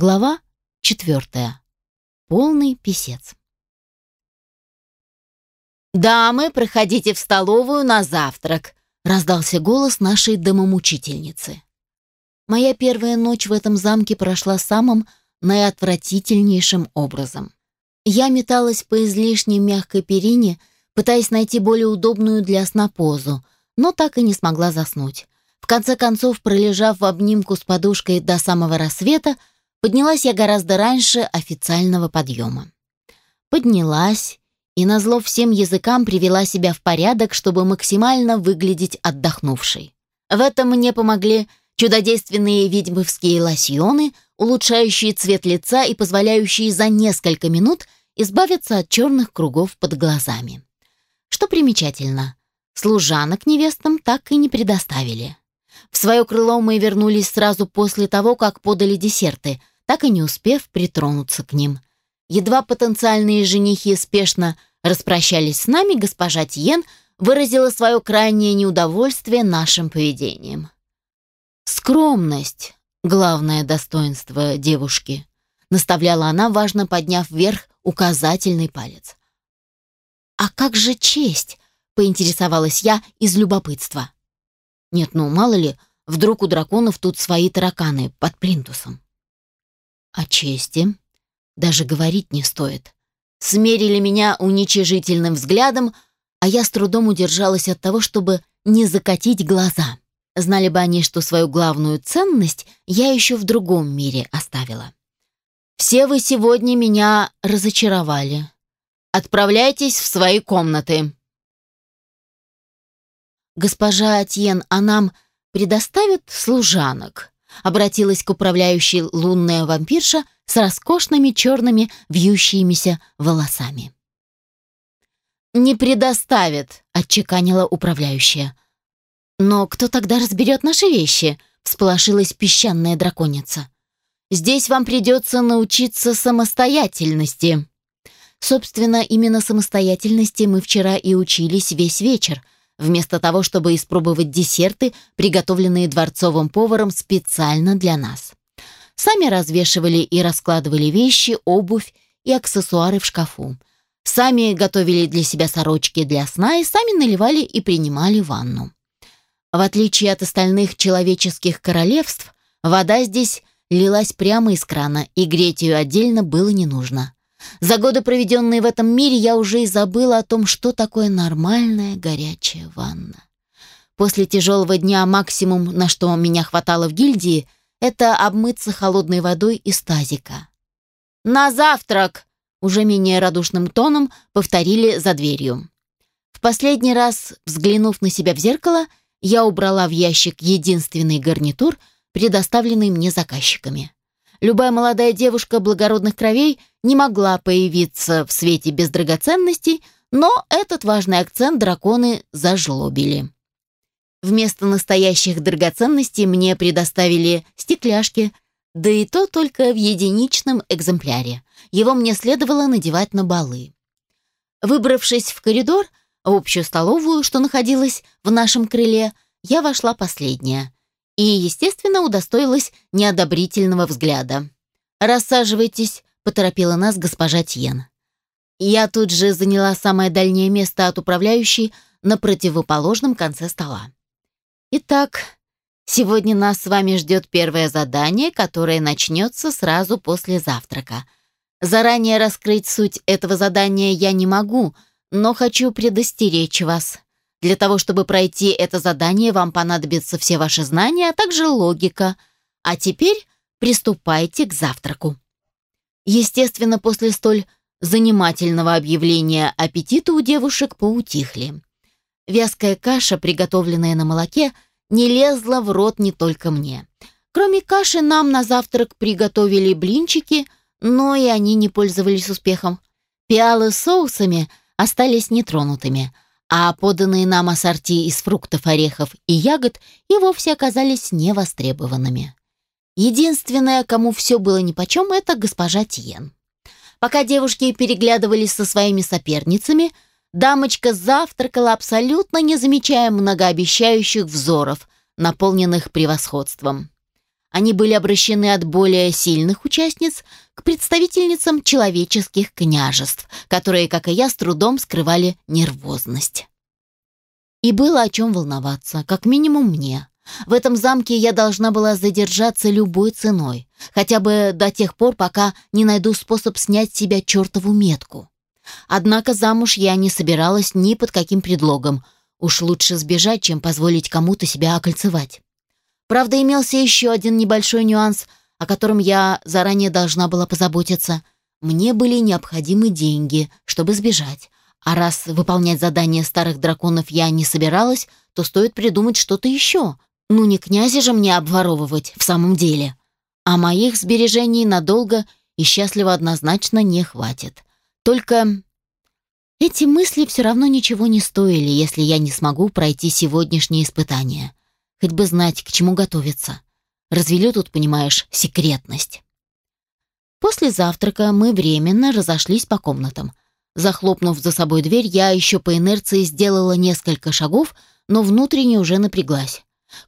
Глава четвертая. Полный писец. «Дамы, проходите в столовую на завтрак», — раздался голос нашей домомучительницы. Моя первая ночь в этом замке прошла самым наиотвратительнейшим образом. Я металась по излишне мягкой перине, пытаясь найти более удобную для сна позу, но так и не смогла заснуть. В конце концов, пролежав в обнимку с подушкой до самого рассвета, поднялась я гораздо раньше официального подъема. Поднялась и назло всем языкам привела себя в порядок, чтобы максимально выглядеть отдохнувшей. В этом мне помогли чудодейственные ведьмовские лосьоны, улучшающие цвет лица и позволяющие за несколько минут избавиться от черных кругов под глазами. Что примечательно, служанок невестам так и не предоставили. В свое крыло мы вернулись сразу после того, как подали десерты, так и не успев притронуться к ним. Едва потенциальные женихи спешно распрощались с нами, госпожа Тиен выразила свое крайнее неудовольствие нашим поведением. «Скромность — главное достоинство девушки», — наставляла она, важно подняв вверх указательный палец. «А как же честь?» — поинтересовалась я из любопытства. «Нет, ну, мало ли, вдруг у драконов тут свои тараканы под плинтусом». «О чести даже говорить не стоит смерили меня уничижительным взглядом, а я с трудом удержалась от того, чтобы не закатить глаза. Знали бы они, что свою главную ценность я еще в другом мире оставила. «Все вы сегодня меня разочаровали. Отправляйтесь в свои комнаты». «Госпожа Атьен, а нам предоставят служанок?» Обратилась к управляющей лунная вампирша с роскошными черными вьющимися волосами. «Не предоставит», — отчеканила управляющая. «Но кто тогда разберет наши вещи?» — всполошилась песчаная драконица. «Здесь вам придется научиться самостоятельности». Собственно, именно самостоятельности мы вчера и учились весь вечер — вместо того, чтобы испробовать десерты, приготовленные дворцовым поваром специально для нас. Сами развешивали и раскладывали вещи, обувь и аксессуары в шкафу. Сами готовили для себя сорочки для сна и сами наливали и принимали ванну. В отличие от остальных человеческих королевств, вода здесь лилась прямо из крана, и греть ее отдельно было не нужно. За годы, проведенные в этом мире, я уже и забыла о том, что такое нормальная горячая ванна. После тяжелого дня максимум, на что меня хватало в гильдии, это обмыться холодной водой из тазика. «На завтрак!» — уже менее радушным тоном повторили за дверью. В последний раз, взглянув на себя в зеркало, я убрала в ящик единственный гарнитур, предоставленный мне заказчиками. Любая молодая девушка благородных кровей не могла появиться в свете без драгоценностей, но этот важный акцент драконы зажлобили. Вместо настоящих драгоценностей мне предоставили стекляшки, да и то только в единичном экземпляре. Его мне следовало надевать на балы. Выбравшись в коридор, в общую столовую, что находилась в нашем крыле, я вошла последняя и, естественно, удостоилась неодобрительного взгляда. «Рассаживайтесь», — поторопила нас госпожа Тьен. Я тут же заняла самое дальнее место от управляющей на противоположном конце стола. Итак, сегодня нас с вами ждет первое задание, которое начнется сразу после завтрака. Заранее раскрыть суть этого задания я не могу, но хочу предостеречь вас. Для того, чтобы пройти это задание, вам понадобятся все ваши знания, а также логика. А теперь приступайте к завтраку. Естественно, после столь занимательного объявления аппетиты у девушек поутихли. Вязкая каша, приготовленная на молоке, не лезла в рот не только мне. Кроме каши нам на завтрак приготовили блинчики, но и они не пользовались успехом. Пиалы с соусами остались нетронутыми – а поданные нам ассорти из фруктов, орехов и ягод и вовсе оказались невостребованными. Единственное, кому все было нипочем, это госпожа Тиен. Пока девушки переглядывались со своими соперницами, дамочка завтракала абсолютно не замечая многообещающих взоров, наполненных превосходством. Они были обращены от более сильных участниц к представительницам человеческих княжеств, которые, как и я, с трудом скрывали нервозность. И было о чем волноваться, как минимум мне. В этом замке я должна была задержаться любой ценой, хотя бы до тех пор, пока не найду способ снять с себя чертову метку. Однако замуж я не собиралась ни под каким предлогом. Уж лучше сбежать, чем позволить кому-то себя окольцевать. Правда, имелся еще один небольшой нюанс, о котором я заранее должна была позаботиться. Мне были необходимы деньги, чтобы сбежать. А раз выполнять задания старых драконов я не собиралась, то стоит придумать что-то еще. Ну не князя же мне обворовывать в самом деле. А моих сбережений надолго и счастливо однозначно не хватит. Только эти мысли все равно ничего не стоили, если я не смогу пройти сегодняшнее испытание. Хоть бы знать, к чему готовиться. Развелю тут, понимаешь, секретность. После завтрака мы временно разошлись по комнатам. Захлопнув за собой дверь, я еще по инерции сделала несколько шагов, но внутренне уже напряглась.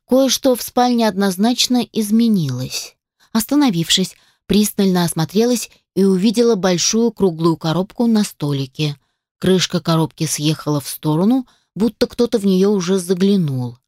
Кое-что в спальне однозначно изменилось. Остановившись, пристально осмотрелась и увидела большую круглую коробку на столике. Крышка коробки съехала в сторону, будто кто-то в нее уже заглянул.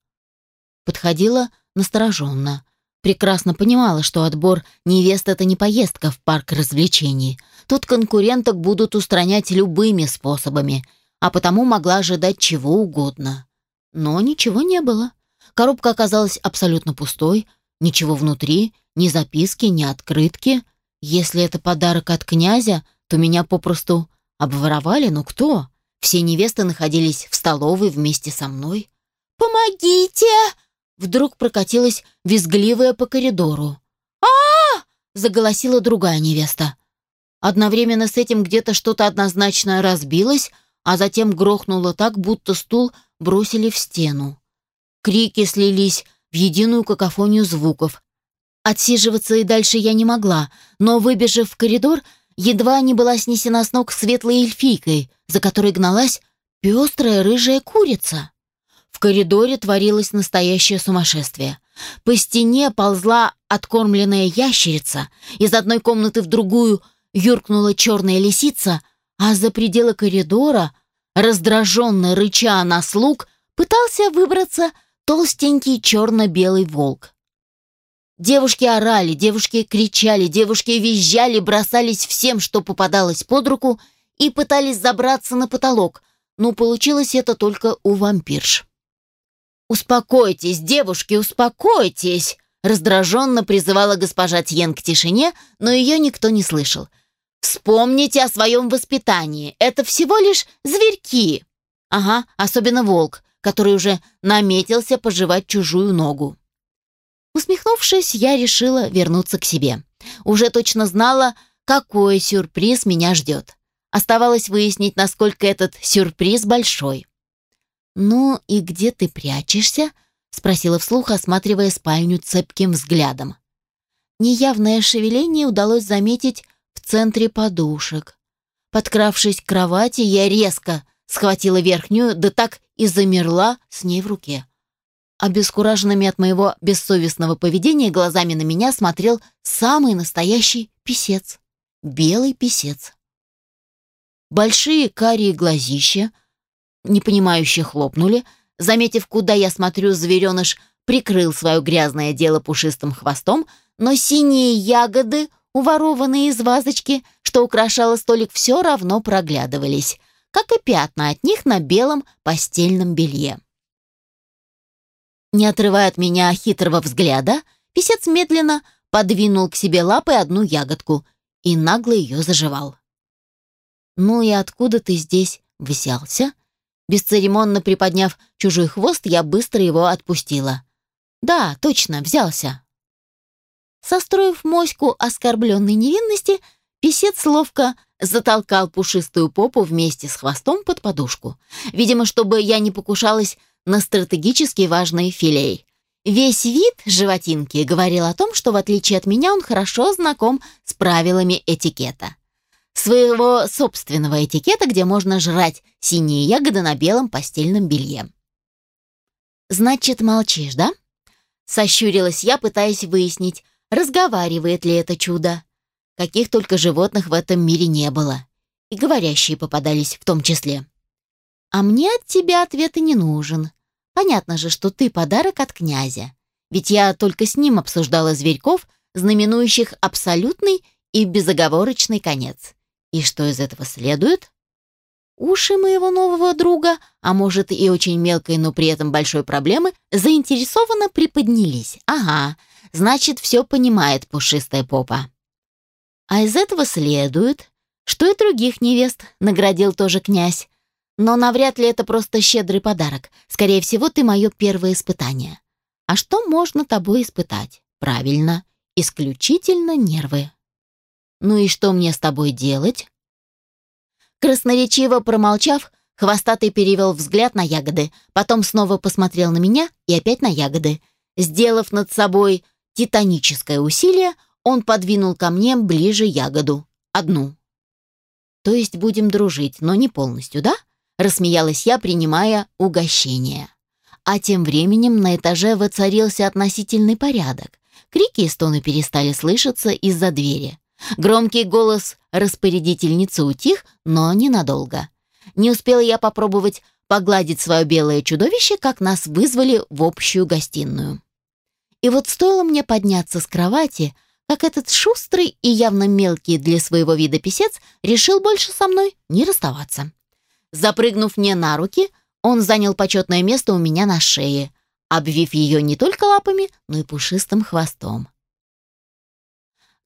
Подходила настороженно. Прекрасно понимала, что отбор невест — это не поездка в парк развлечений. Тут конкуренток будут устранять любыми способами, а потому могла ожидать чего угодно. Но ничего не было. Коробка оказалась абсолютно пустой, ничего внутри, ни записки, ни открытки. Если это подарок от князя, то меня попросту обворовали, ну кто? Все невесты находились в столовой вместе со мной. «Помогите!» Вдруг прокатилась визгливая по коридору. а, -а, -а заголосила другая невеста. Одновременно с этим где-то что-то однозначно разбилось, а затем грохнуло так, будто стул бросили в стену. Крики слились в единую какофонию звуков. Отсиживаться и дальше я не могла, но, выбежав в коридор, едва не была снесена с ног светлой эльфийкой, за которой гналась пестрая рыжая курица. Коридоре творилось настоящее сумасшествие. По стене ползла откормленная ящерица, из одной комнаты в другую юркнула черная лисица, а за пределы коридора, раздраженно рыча на слуг, пытался выбраться толстенький черно-белый волк. Девушки орали, девушки кричали, девушки визжали, бросались всем, что попадалось под руку, и пытались забраться на потолок, но получилось это только у вампирш. «Успокойтесь, девушки, успокойтесь!» раздраженно призывала госпожа Тьен к тишине, но ее никто не слышал. «Вспомните о своем воспитании. Это всего лишь зверьки!» «Ага, особенно волк который уже наметился пожевать чужую ногу. Усмехнувшись, я решила вернуться к себе. Уже точно знала, какой сюрприз меня ждет. Оставалось выяснить, насколько этот сюрприз большой. «Ну и где ты прячешься?» — спросила вслух, осматривая спальню цепким взглядом. Неявное шевеление удалось заметить в центре подушек. Подкравшись к кровати, я резко схватила верхнюю, да так и замерла с ней в руке. Обескураженными от моего бессовестного поведения глазами на меня смотрел самый настоящий писец. Белый писец. Большие карие глазища, непонимающе хлопнули. Заметив, куда я смотрю, звереныш прикрыл свое грязное дело пушистым хвостом, но синие ягоды, уворованные из вазочки, что украшало столик, все равно проглядывались — как и пятна от них на белом постельном белье. Не отрывая от меня хитрого взгляда, писец медленно подвинул к себе лапой одну ягодку и нагло ее заживал. «Ну и откуда ты здесь взялся?» Бесцеремонно приподняв чужой хвост, я быстро его отпустила. «Да, точно, взялся». Состроив моську оскорбленной невинности, писец ловко затолкал пушистую попу вместе с хвостом под подушку. Видимо, чтобы я не покушалась на стратегически важный филей. Весь вид животинки говорил о том, что в отличие от меня он хорошо знаком с правилами этикета. Своего собственного этикета, где можно жрать синие ягоды на белом постельном белье. «Значит, молчишь, да?» Сощурилась я, пытаясь выяснить, разговаривает ли это чудо. Каких только животных в этом мире не было. И говорящие попадались в том числе. А мне от тебя ответа не нужен. Понятно же, что ты подарок от князя. Ведь я только с ним обсуждала зверьков, знаменующих абсолютный и безоговорочный конец. И что из этого следует? Уши моего нового друга, а может и очень мелкой, но при этом большой проблемы, заинтересованно приподнялись. Ага, значит, все понимает пушистая попа. А из этого следует, что и других невест наградил тоже князь. Но навряд ли это просто щедрый подарок. Скорее всего, ты мое первое испытание. А что можно тобой испытать? Правильно, исключительно нервы. Ну и что мне с тобой делать? Красноречиво промолчав, хвостатый перевел взгляд на ягоды, потом снова посмотрел на меня и опять на ягоды. Сделав над собой титаническое усилие, он подвинул ко мне ближе ягоду. Одну. То есть будем дружить, но не полностью, да? Рассмеялась я, принимая угощение. А тем временем на этаже воцарился относительный порядок. Крики и стоны перестали слышаться из-за двери. Громкий голос распорядительницы утих, но ненадолго. Не успела я попробовать погладить свое белое чудовище, как нас вызвали в общую гостиную. И вот стоило мне подняться с кровати, как этот шустрый и явно мелкий для своего вида писец решил больше со мной не расставаться. Запрыгнув мне на руки, он занял почетное место у меня на шее, обвив ее не только лапами, но и пушистым хвостом.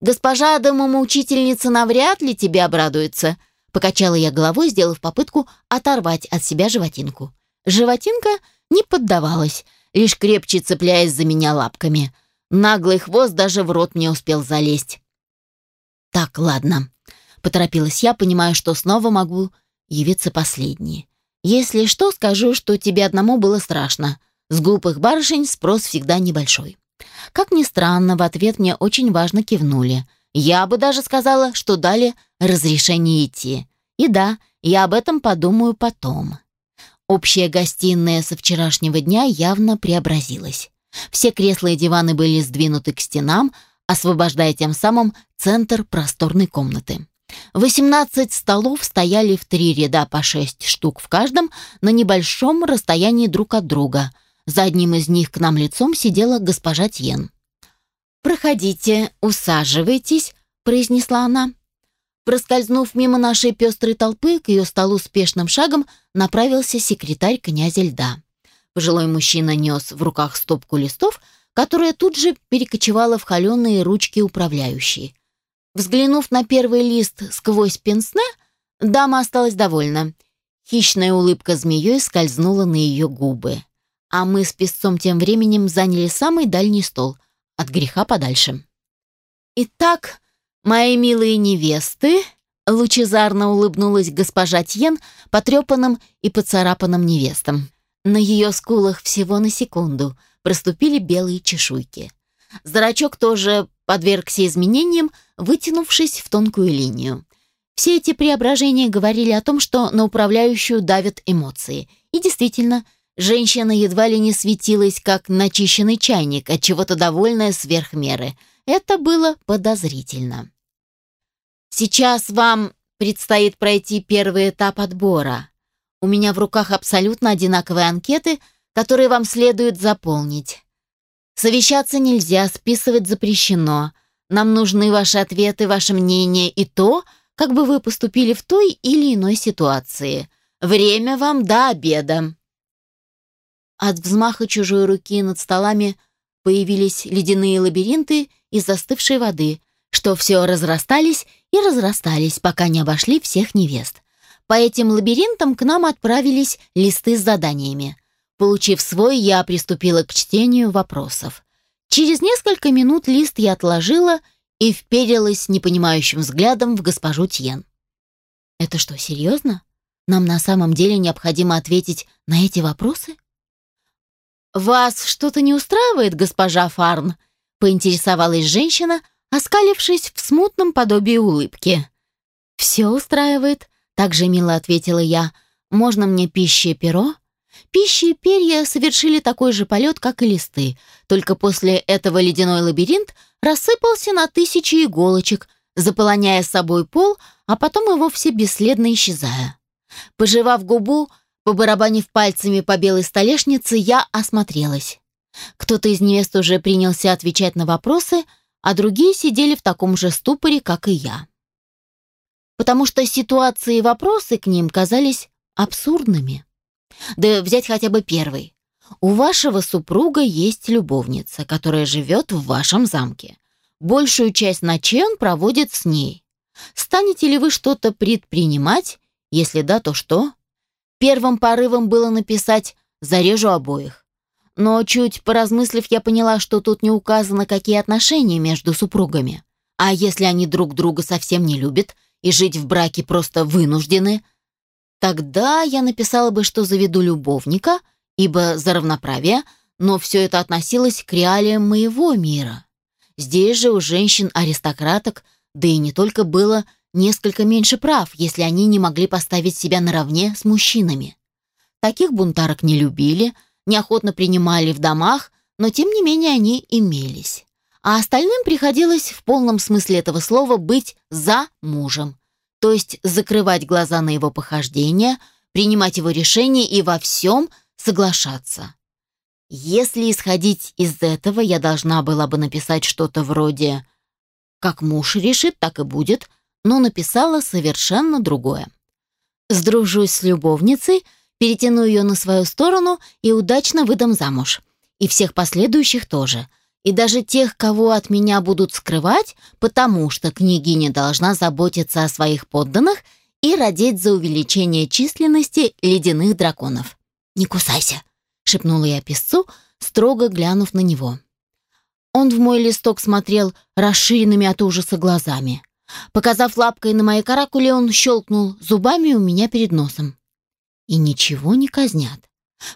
«Госпожа домоучительница навряд ли тебе обрадуется», покачала я головой, сделав попытку оторвать от себя животинку. Животинка не поддавалась, лишь крепче цепляясь за меня лапками. Наглый хвост даже в рот мне успел залезть. «Так, ладно», — поторопилась я, понимая, что снова могу явиться последней. «Если что, скажу, что тебе одному было страшно. С глупых барышень спрос всегда небольшой». Как ни странно, в ответ мне очень важно кивнули. Я бы даже сказала, что дали разрешение идти. И да, я об этом подумаю потом. Общая гостиная со вчерашнего дня явно преобразилась. Все кресла и диваны были сдвинуты к стенам, освобождая тем самым центр просторной комнаты. 18 столов стояли в три ряда по шесть штук в каждом на небольшом расстоянии друг от друга – за одним из них к нам лицом сидела госпожа Тьен. «Проходите, усаживайтесь», — произнесла она. Проскользнув мимо нашей пестрой толпы, к ее столу спешным шагом направился секретарь князя льда. Пожилой мужчина нес в руках стопку листов, которая тут же перекочевала в холеные ручки управляющей. Взглянув на первый лист сквозь пенсне, дама осталась довольна. Хищная улыбка змеей скользнула на ее губы а мы с песцом тем временем заняли самый дальний стол, от греха подальше. «Итак, мои милые невесты», — лучезарно улыбнулась госпожа Тьен потрепанным и поцарапанным невестам. На ее скулах всего на секунду проступили белые чешуйки. Зрачок тоже подвергся изменениям, вытянувшись в тонкую линию. Все эти преображения говорили о том, что на управляющую давят эмоции. И действительно, Женщина едва ли не светилась, как начищенный чайник, от чего-то довольная сверх меры. Это было подозрительно. Сейчас вам предстоит пройти первый этап отбора. У меня в руках абсолютно одинаковые анкеты, которые вам следует заполнить. Совещаться нельзя, списывать запрещено. Нам нужны ваши ответы, ваше мнение и то, как бы вы поступили в той или иной ситуации. Время вам до обеда. От взмаха чужой руки над столами появились ледяные лабиринты из застывшей воды, что все разрастались и разрастались, пока не обошли всех невест. По этим лабиринтам к нам отправились листы с заданиями. Получив свой, я приступила к чтению вопросов. Через несколько минут лист я отложила и вперилась непонимающим взглядом в госпожу Тьен. «Это что, серьезно? Нам на самом деле необходимо ответить на эти вопросы?» «Вас что-то не устраивает, госпожа Фарн?» — поинтересовалась женщина, оскалившись в смутном подобии улыбки. «Все устраивает», — также мило ответила я. «Можно мне пища и перо?» пищи перья совершили такой же полет, как и листы, только после этого ледяной лабиринт рассыпался на тысячи иголочек, заполоняя собой пол, а потом и вовсе бесследно исчезая. Пожевав губу, побарабанив пальцами по белой столешнице, я осмотрелась. Кто-то из невест уже принялся отвечать на вопросы, а другие сидели в таком же ступоре, как и я. Потому что ситуации и вопросы к ним казались абсурдными. Да взять хотя бы первый. У вашего супруга есть любовница, которая живет в вашем замке. Большую часть ночей он проводит с ней. Станете ли вы что-то предпринимать? Если да, то что? Первым порывом было написать «зарежу обоих». Но чуть поразмыслив, я поняла, что тут не указано, какие отношения между супругами. А если они друг друга совсем не любят и жить в браке просто вынуждены – Тогда я написала бы, что заведу любовника, ибо за равноправие, но все это относилось к реалиям моего мира. Здесь же у женщин-аристократок, да и не только было несколько меньше прав, если они не могли поставить себя наравне с мужчинами. Таких бунтарок не любили, неохотно принимали в домах, но тем не менее они имелись. А остальным приходилось в полном смысле этого слова быть «за мужем», то есть закрывать глаза на его похождения, принимать его решения и во всем соглашаться. Если исходить из этого, я должна была бы написать что-то вроде «как муж решит, так и будет», но написала совершенно другое. Сдружусь с любовницей, перетяну ее на свою сторону и удачно выдам замуж. И всех последующих тоже – и даже тех, кого от меня будут скрывать, потому что княгиня должна заботиться о своих подданных и родить за увеличение численности ледяных драконов. «Не кусайся», — шепнула я песцу, строго глянув на него. Он в мой листок смотрел расширенными от ужаса глазами. Показав лапкой на моей каракуле, он щелкнул зубами у меня перед носом. И ничего не казнят.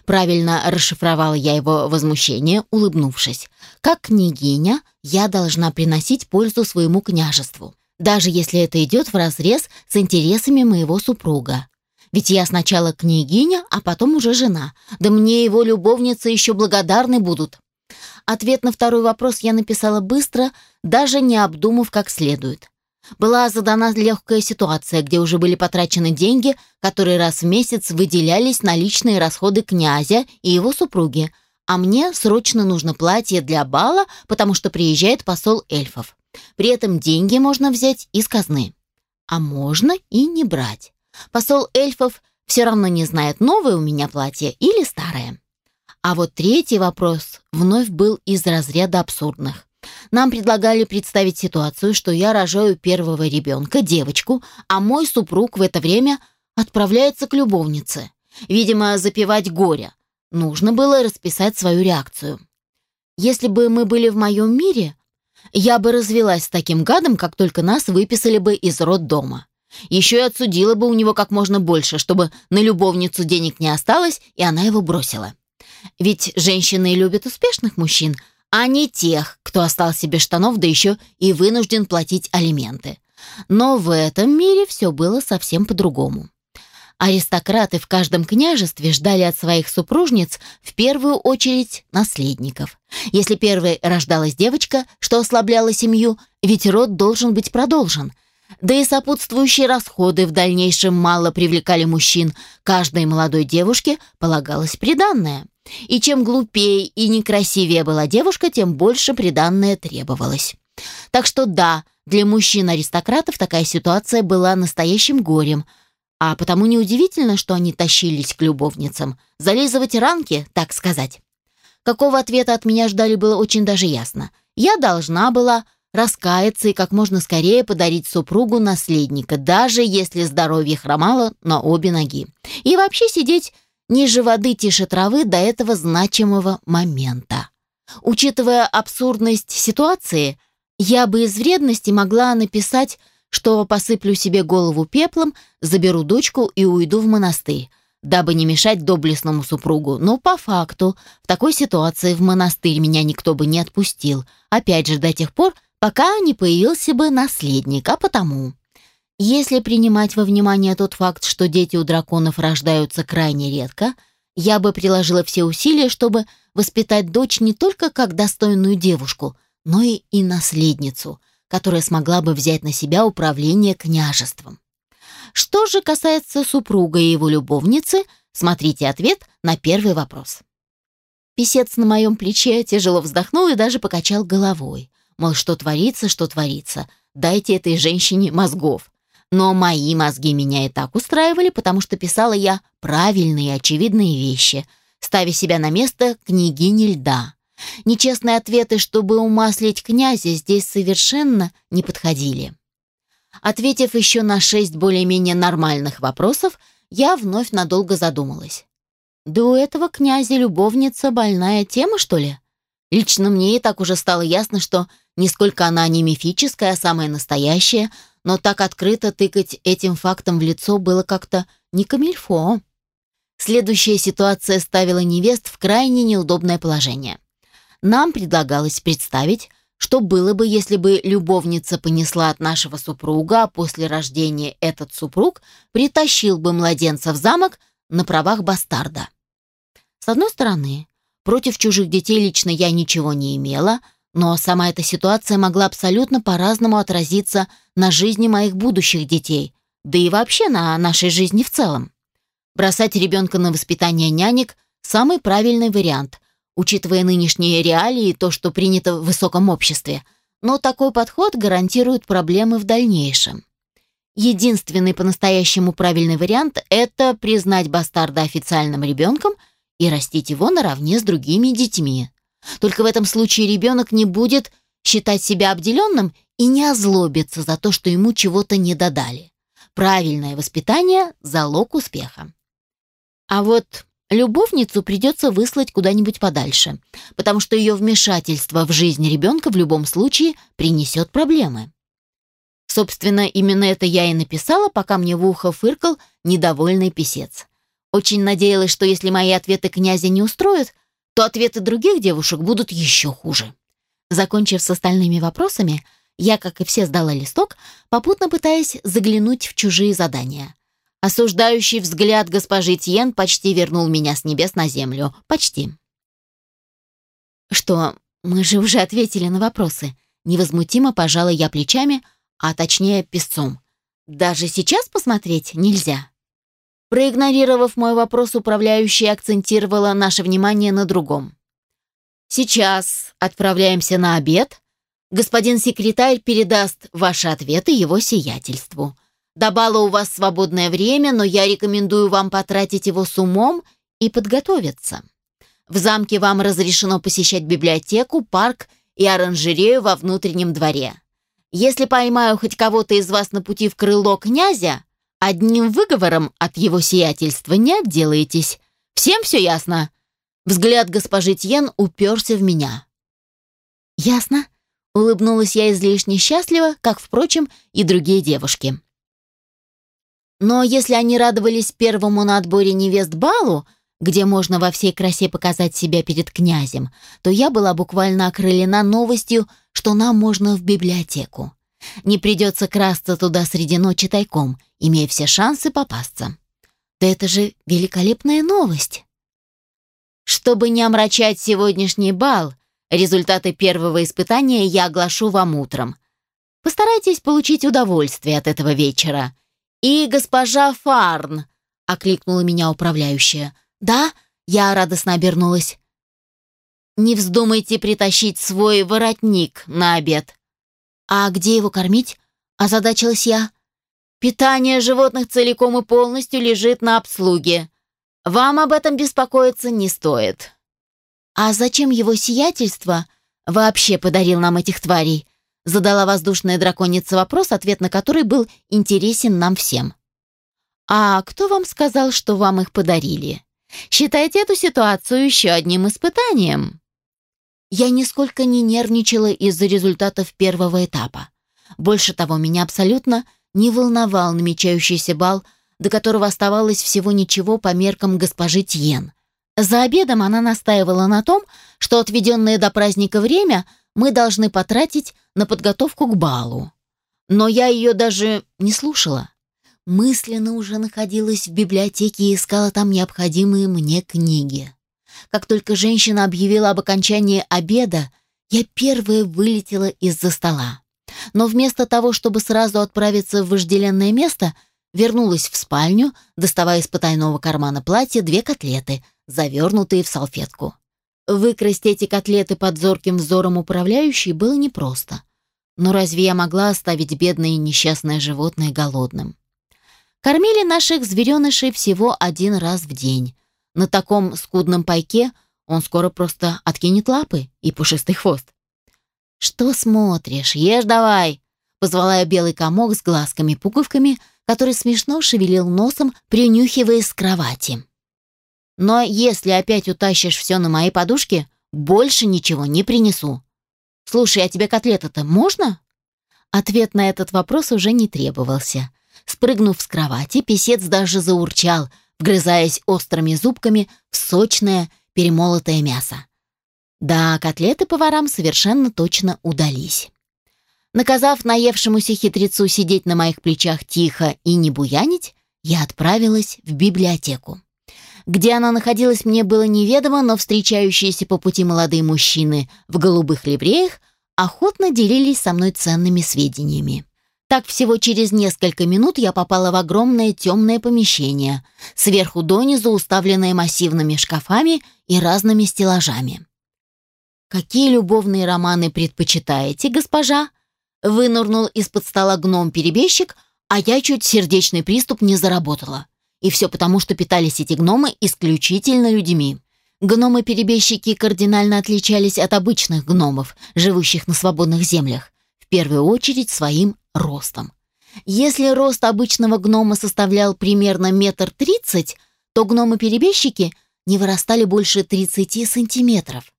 Правильно расшифровала я его возмущение, улыбнувшись. Как княгиня, я должна приносить пользу своему княжеству, даже если это идет вразрез с интересами моего супруга. Ведь я сначала княгиня, а потом уже жена. Да мне его любовницы еще благодарны будут. Ответ на второй вопрос я написала быстро, даже не обдумав как следует. Была задана легкая ситуация, где уже были потрачены деньги, которые раз в месяц выделялись на личные расходы князя и его супруги, а мне срочно нужно платье для бала, потому что приезжает посол эльфов. При этом деньги можно взять из казны. А можно и не брать. Посол эльфов все равно не знает, новое у меня платье или старое. А вот третий вопрос вновь был из разряда абсурдных. Нам предлагали представить ситуацию, что я рожаю первого ребенка, девочку, а мой супруг в это время отправляется к любовнице. Видимо, запивать горе. Нужно было расписать свою реакцию. Если бы мы были в моем мире, я бы развелась с таким гадом, как только нас выписали бы из роддома. Еще и отсудила бы у него как можно больше, чтобы на любовницу денег не осталось, и она его бросила. Ведь женщины любят успешных мужчин, а не тех, кто остался без штанов, да еще и вынужден платить алименты. Но в этом мире все было совсем по-другому. Аристократы в каждом княжестве ждали от своих супружниц в первую очередь наследников. Если первой рождалась девочка, что ослабляло семью, ведь род должен быть продолжен. Да и сопутствующие расходы в дальнейшем мало привлекали мужчин. Каждой молодой девушке полагалось приданное. И чем глупее и некрасивее была девушка, тем больше приданное требовалось. Так что да, для мужчин-аристократов такая ситуация была настоящим горем, а потому неудивительно, что они тащились к любовницам, зализывать ранки, так сказать. Какого ответа от меня ждали было очень даже ясно. Я должна была раскаяться и как можно скорее подарить супругу наследника, даже если здоровье хромало на обе ноги. И вообще сидеть ниже воды тише травы до этого значимого момента. Учитывая абсурдность ситуации, я бы из вредности могла написать, что посыплю себе голову пеплом, заберу дочку и уйду в монастырь, дабы не мешать доблестному супругу. Но по факту, в такой ситуации в монастырь меня никто бы не отпустил, опять же до тех пор, пока не появился бы наследник, а потому... Если принимать во внимание тот факт, что дети у драконов рождаются крайне редко, Я бы приложила все усилия, чтобы воспитать дочь не только как достойную девушку, но и, и наследницу, которая смогла бы взять на себя управление княжеством. Что же касается супруга и его любовницы, смотрите ответ на первый вопрос. Песец на моем плече тяжело вздохнул и даже покачал головой. Мол, что творится, что творится. Дайте этой женщине мозгов. Но мои мозги меня и так устраивали, потому что писала я правильные очевидные вещи, ставя себя на место княгини льда. Нечестные ответы, чтобы умаслить князя, здесь совершенно не подходили. Ответив еще на шесть более-менее нормальных вопросов, я вновь надолго задумалась. Да у этого князя любовница больная тема, что ли? Лично мне и так уже стало ясно, что нисколько она не мифическая, а самая настоящая, но так открыто тыкать этим фактом в лицо было как-то не камильфо. Следующая ситуация ставила невест в крайне неудобное положение. Нам предлагалось представить, что было бы, если бы любовница понесла от нашего супруга, а после рождения этот супруг притащил бы младенца в замок на правах бастарда. С одной стороны, против чужих детей лично я ничего не имела, но сама эта ситуация могла абсолютно по-разному отразиться на жизни моих будущих детей, да и вообще на нашей жизни в целом. Бросать ребенка на воспитание нянек – самый правильный вариант, учитывая нынешние реалии и то, что принято в высоком обществе, но такой подход гарантирует проблемы в дальнейшем. Единственный по-настоящему правильный вариант – это признать бастарда официальным ребенком и растить его наравне с другими детьми. Только в этом случае ребенок не будет считать себя обделенным и не озлобится за то, что ему чего-то не додали. Правильное воспитание – залог успеха. А вот любовницу придется выслать куда-нибудь подальше, потому что ее вмешательство в жизнь ребенка в любом случае принесет проблемы. Собственно, именно это я и написала, пока мне в ухо фыркал недовольный писец. Очень надеялась, что если мои ответы князя не устроят, то ответы других девушек будут еще хуже. Закончив с остальными вопросами, я, как и все, сдала листок, попутно пытаясь заглянуть в чужие задания. Осуждающий взгляд госпожи Тьен почти вернул меня с небес на землю. Почти. Что, мы же уже ответили на вопросы. Невозмутимо пожала я плечами, а точнее песцом. Даже сейчас посмотреть нельзя. Проигнорировав мой вопрос, управляющая акцентировала наше внимание на другом. Сейчас отправляемся на обед. Господин секретарь передаст ваши ответы его сиятельству. До бала у вас свободное время, но я рекомендую вам потратить его с умом и подготовиться. В замке вам разрешено посещать библиотеку, парк и оранжерею во внутреннем дворе. Если поймаю хоть кого-то из вас на пути в крыло князя, одним выговором от его сиятельства не отделаетесь. Всем все ясно?» Взгляд госпожи Тьен уперся в меня. «Ясно», — улыбнулась я излишне счастливо, как, впрочем, и другие девушки. Но если они радовались первому на отборе невест балу, где можно во всей красе показать себя перед князем, то я была буквально окрылена новостью, что нам можно в библиотеку. Не придется красться туда среди ночи тайком, имея все шансы попасться. Да это же великолепная новость. Чтобы не омрачать сегодняшний бал, результаты первого испытания я оглашу вам утром. Постарайтесь получить удовольствие от этого вечера. И госпожа Фарн, окликнула меня управляющая. Да, я радостно обернулась. Не вздумайте притащить свой воротник на обед. А где его кормить? озадачилась я. Питание животных целиком и полностью лежит на обслуге. Вам об этом беспокоиться не стоит. А зачем его сиятельство вообще подарил нам этих тварей? Задала воздушная драконица вопрос, ответ на который был интересен нам всем. А кто вам сказал, что вам их подарили? Считайте эту ситуацию еще одним испытанием. Я нисколько не нервничала из-за результатов первого этапа. Больше того, меня абсолютно не волновал намечающийся бал, до которого оставалось всего ничего по меркам госпожи Тьен. За обедом она настаивала на том, что отведенное до праздника время мы должны потратить на подготовку к балу. Но я ее даже не слушала. мысленно уже находилась в библиотеке и искала там необходимые мне книги. Как только женщина объявила об окончании обеда, я первая вылетела из-за стола. Но вместо того, чтобы сразу отправиться в вожделенное место, вернулась в спальню, доставая из потайного кармана платья две котлеты, завернутые в салфетку. Выкрасть эти котлеты под зорким взором управляющей было непросто. Но разве я могла оставить бедное и несчастное животное голодным? Кормили наших зверенышей всего один раз в день. На таком скудном пайке он скоро просто откинет лапы и пушистый хвост. «Что смотришь? Ешь давай!» Позвала я белый комок с глазками-пуговками, который смешно шевелил носом, принюхиваясь с кровати. «Но если опять утащишь все на мои подушки, больше ничего не принесу. Слушай, а тебе котлета-то можно?» Ответ на этот вопрос уже не требовался. Спрыгнув с кровати, писец даже заурчал, вгрызаясь острыми зубками в сочное, перемолотое мясо. Да, котлеты поварам совершенно точно удались. Наказав наевшемуся хитрецу сидеть на моих плечах тихо и не буянить, я отправилась в библиотеку. Где она находилась, мне было неведомо, но встречающиеся по пути молодые мужчины в голубых ливреях охотно делились со мной ценными сведениями. Так всего через несколько минут я попала в огромное темное помещение, сверху донизу уставленное массивными шкафами и разными стеллажами. «Какие любовные романы предпочитаете, госпожа?» Вынурнул из-под стола гном-перебежчик, а я чуть сердечный приступ не заработала. И все потому, что питались эти гномы исключительно людьми. Гномы-перебежчики кардинально отличались от обычных гномов, живущих на свободных землях, в первую очередь своим ростом. Если рост обычного гнома составлял примерно метр тридцать, то гномы-перебежчики не вырастали больше 30 сантиметров.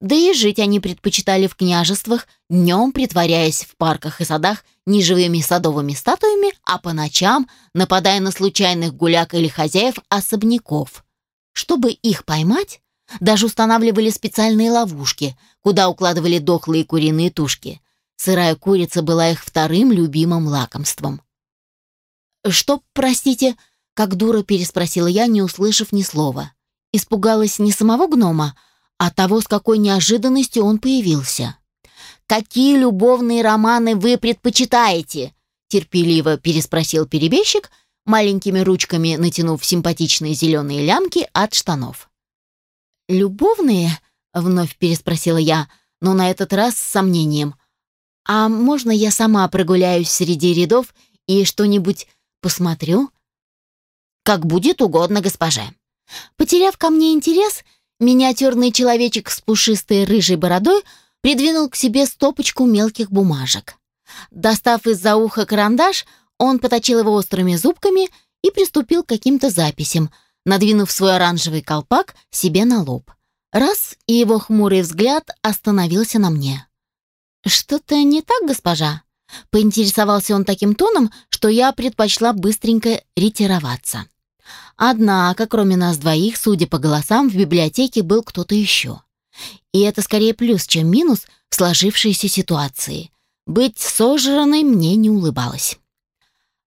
Да и жить они предпочитали в княжествах, днем притворяясь в парках и садах неживыми садовыми статуями, а по ночам нападая на случайных гуляк или хозяев особняков. Чтобы их поймать, даже устанавливали специальные ловушки, куда укладывали дохлые куриные тушки. Сырая курица была их вторым любимым лакомством. «Что, простите?» — как дура переспросила я, не услышав ни слова. Испугалась не самого гнома, а того, с какой неожиданностью он появился. «Какие любовные романы вы предпочитаете?» — терпеливо переспросил перебежчик, маленькими ручками натянув симпатичные зеленые лямки от штанов. «Любовные?» — вновь переспросила я, но на этот раз с сомнением — «А можно я сама прогуляюсь среди рядов и что-нибудь посмотрю?» «Как будет угодно, госпоже». Потеряв ко мне интерес, миниатюрный человечек с пушистой рыжей бородой придвинул к себе стопочку мелких бумажек. Достав из-за уха карандаш, он поточил его острыми зубками и приступил к каким-то записям, надвинув свой оранжевый колпак себе на лоб. Раз, и его хмурый взгляд остановился на мне. «Что-то не так, госпожа?» Поинтересовался он таким тоном, что я предпочла быстренько ретироваться. Однако, кроме нас двоих, судя по голосам, в библиотеке был кто-то еще. И это скорее плюс, чем минус в сложившейся ситуации. Быть сожранной мне не улыбалось.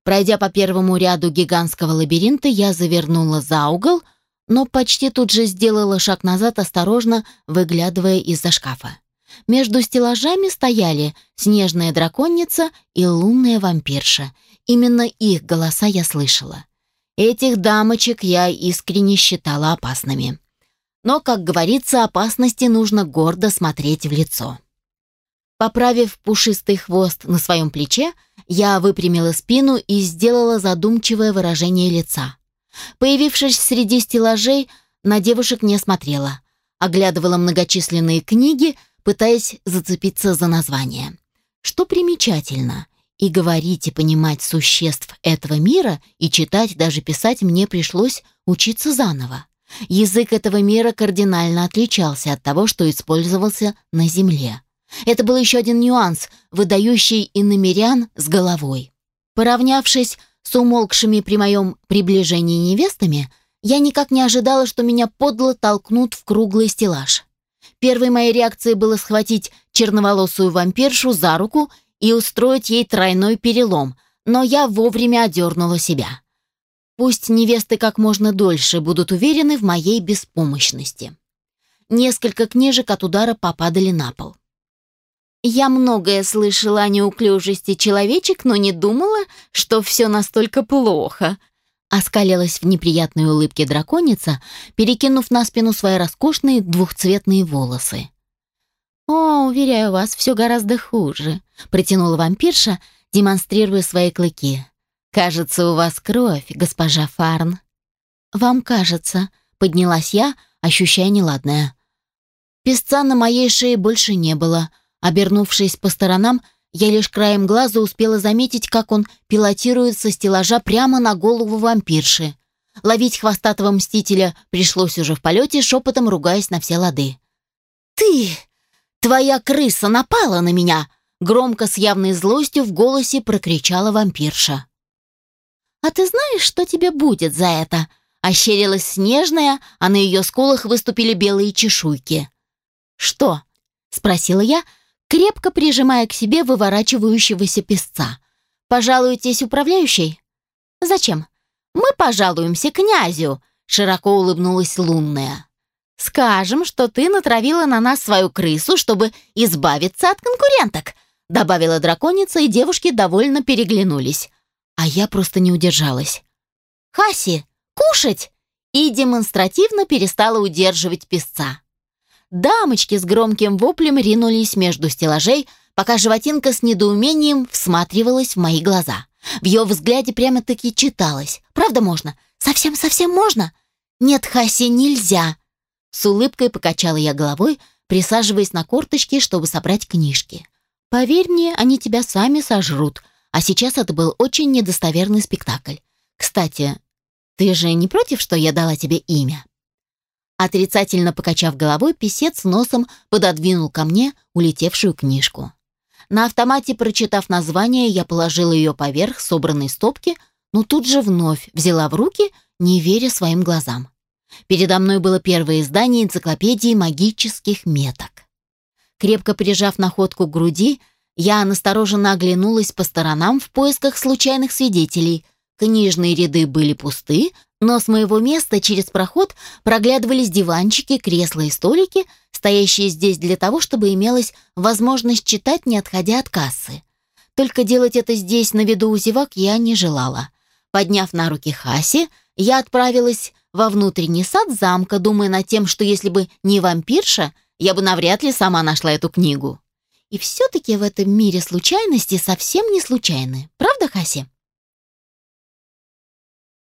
Пройдя по первому ряду гигантского лабиринта, я завернула за угол, но почти тут же сделала шаг назад, осторожно выглядывая из-за шкафа. Между стеллажами стояли снежная драконица и лунная вампирша. Именно их голоса я слышала. Этих дамочек я искренне считала опасными. Но, как говорится, опасности нужно гордо смотреть в лицо. Поправив пушистый хвост на своем плече, я выпрямила спину и сделала задумчивое выражение лица. Появившись среди стеллажей, на девушек не смотрела. Оглядывала многочисленные книги, пытаясь зацепиться за название. Что примечательно, и говорить и понимать существ этого мира, и читать, даже писать мне пришлось учиться заново. Язык этого мира кардинально отличался от того, что использовался на Земле. Это был еще один нюанс, выдающий иномерян с головой. Поравнявшись с умолкшими при моем приближении невестами, я никак не ожидала, что меня подло толкнут в круглый стеллаж. Первой моей реакцией было схватить черноволосую вампиршу за руку и устроить ей тройной перелом, но я вовремя одернула себя. Пусть невесты как можно дольше будут уверены в моей беспомощности. Несколько книжек от удара попадали на пол. Я многое слышала о неуклюжести человечек, но не думала, что все настолько плохо. Оскалилась в неприятной улыбке драконица, перекинув на спину свои роскошные двухцветные волосы. «О, уверяю вас, все гораздо хуже», — протянула вампирша, демонстрируя свои клыки. «Кажется, у вас кровь, госпожа Фарн». «Вам кажется», — поднялась я, ощущая неладное. Песца на моей шее больше не было. Обернувшись по сторонам, я лишь краем глаза успела заметить, как он пилотирует со стеллажа прямо на голову вампирши. Ловить хвостатого мстителя пришлось уже в полете, шепотом ругаясь на все лады. «Ты! Твоя крыса напала на меня!» Громко с явной злостью в голосе прокричала вампирша. «А ты знаешь, что тебе будет за это?» Ощерилась снежная, а на ее скулах выступили белые чешуйки. «Что?» — спросила я, крепко прижимая к себе выворачивающегося песца. «Пожалуетесь управляющей?» «Зачем?» «Мы пожалуемся князю», — широко улыбнулась лунная. «Скажем, что ты натравила на нас свою крысу, чтобы избавиться от конкуренток», добавила драконица, и девушки довольно переглянулись а я просто не удержалась. «Хаси, кушать!» и демонстративно перестала удерживать песца. Дамочки с громким воплем ринулись между стеллажей, пока животинка с недоумением всматривалась в мои глаза. В ее взгляде прямо-таки читалось. «Правда можно? Совсем-совсем можно?» «Нет, Хаси, нельзя!» С улыбкой покачала я головой, присаживаясь на корточки, чтобы собрать книжки. «Поверь мне, они тебя сами сожрут», а сейчас это был очень недостоверный спектакль. Кстати, ты же не против, что я дала тебе имя?» Отрицательно покачав головой, писец носом пододвинул ко мне улетевшую книжку. На автомате, прочитав название, я положила ее поверх собранной стопки, но тут же вновь взяла в руки, не веря своим глазам. Передо мной было первое издание энциклопедии магических меток. Крепко прижав находку к груди, я настороженно оглянулась по сторонам в поисках случайных свидетелей. Книжные ряды были пусты, но с моего места через проход проглядывались диванчики, кресла и столики, стоящие здесь для того, чтобы имелась возможность читать, не отходя от кассы. Только делать это здесь на виду у зевак я не желала. Подняв на руки Хаси, я отправилась во внутренний сад замка, думая над тем, что если бы не вампирша, я бы навряд ли сама нашла эту книгу. И все-таки в этом мире случайности совсем не случайны. Правда, Хаси?